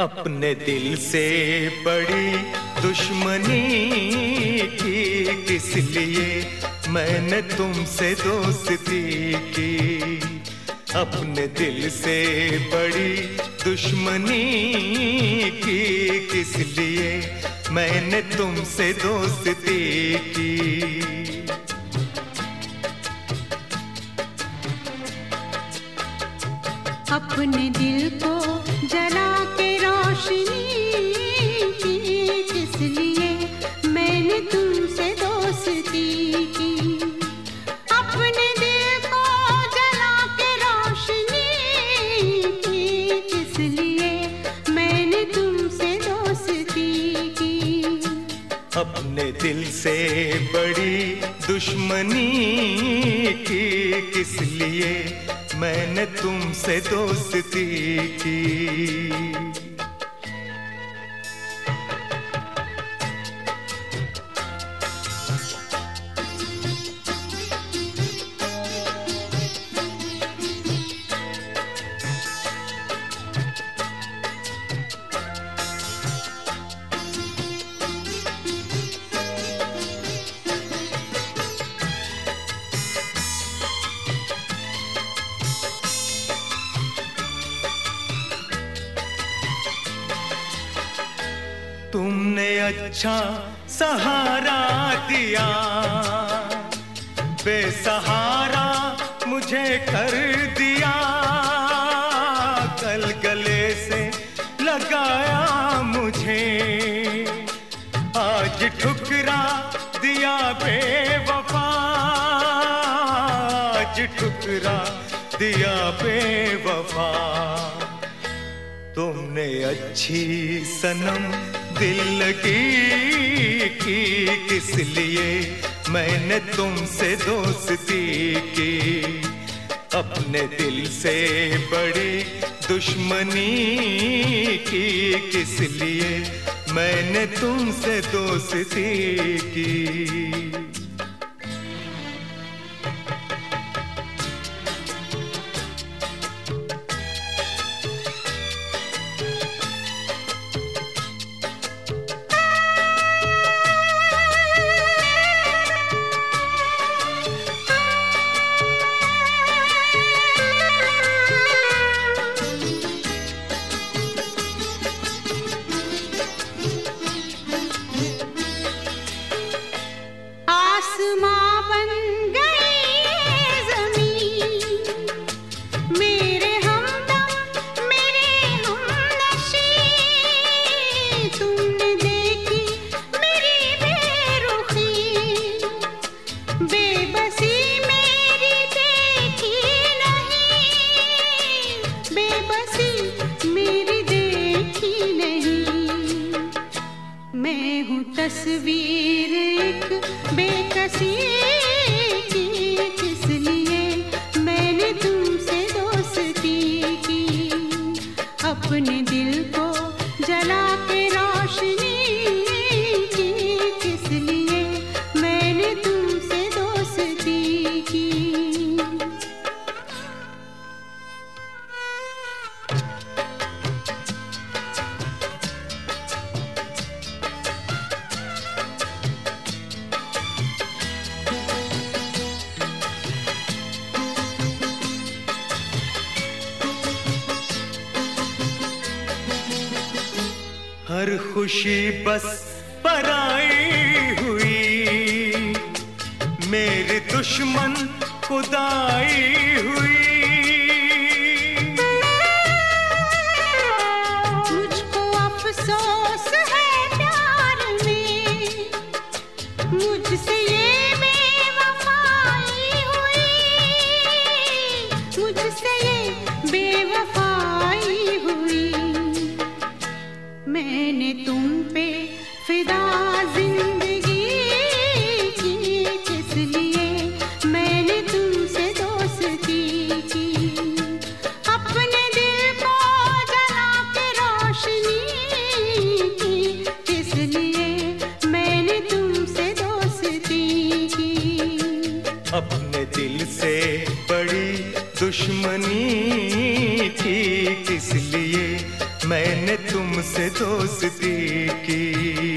अपने दिल से बड़ी दुश्मनी की किस लिए मैंने तुमसे दोस्ती की? अपने दिल से बड़ी दुश्मनी की किस लिए मैंने तुमसे दोस्ती की? अपने दिल को जला बड़ी दुश्मनी की किस लिए मैंने तुमसे दोस्ती की? तुमने अच्छा सहारा दिया। बेसहारा मुझे कर दिया। कल गले से लगाया मुझे। आज ठुकरा दिया बेवफा। आज ठुकरा दिया बेवफा। तुमने अच्छी सनम दिल लगी की किस लिए मैंने तुमसे दोस्ती की? अपने दिल से बड़ी दुश्मनी की किस लिए मैंने तुमसे दोस्ती की? तस्वीर एक बेकसी हर खुशी बस पराई हुई। मेरे दुश्मन खुदाई हुई। दुश्मनी थी किस लिए? मैंने तुमसे दोस्ती की।